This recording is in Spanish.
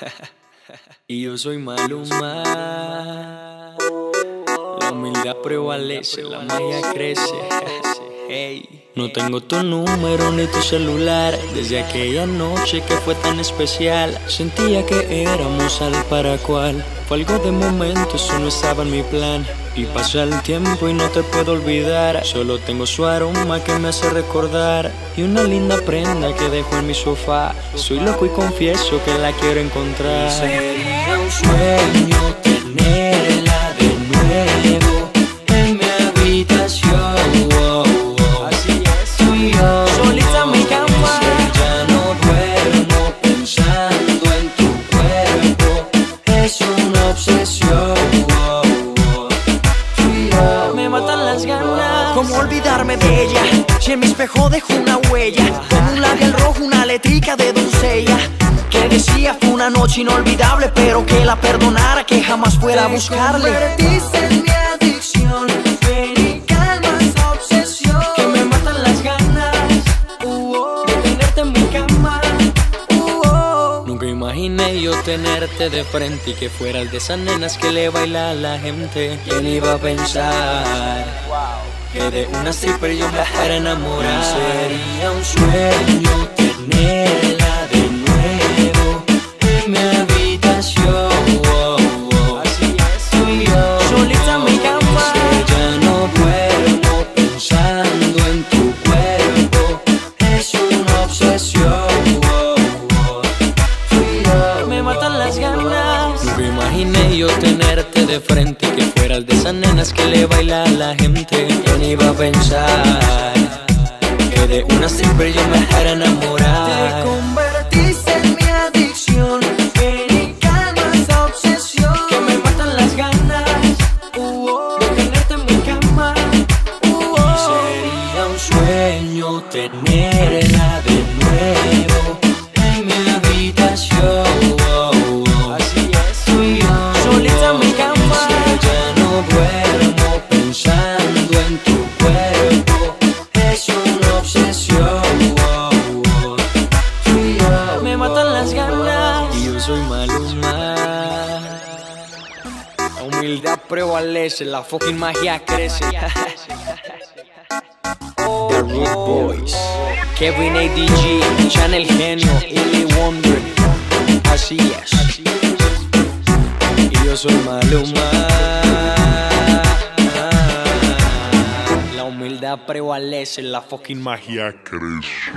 y yo soy Maluma. La humildad prevalece, la magia crece. No tengo tu número ni tu celular Desde aquella noche que fue tan especial Sentía que éramos al para cual Fue algo de momento, eso no estaba en mi plan. Y pasa el tiempo y no te puedo olvidar. Solo tengo su aroma que me hace recordar. Y una linda prenda que dejo en mi sofá. Soy loco y confieso que la quiero encontrar. Sería un sueño las ganas. ¿Cómo olvidarme de ella? Si en mi espejo dejo una huella, con un labial rojo, una letrica de doncella. Que decía fue una noche inolvidable, pero que la perdonara, que jamás fuera a buscarle. Tenerte de frente y que fueras de esas nenas que le baila a la gente. ¿Quién iba a pensar que de una stripper yo me fuera enamorar? Sería un sueño tenerla de frente que fueras de esas nenas que le baila a la gente. ¿Quién iba a pensar que de una stripper yo me fuera a enamorar? convertiste en mi adicción. Ven y calma esa obsesión. Soy Maluma. La humildad prevalece, la fucking magia crece. The Root Boys, Kevin ADG, Channel Genio, Illy Wonder. Así es. Y yo soy Maluma. La humildad prevalece, la fucking magia crece.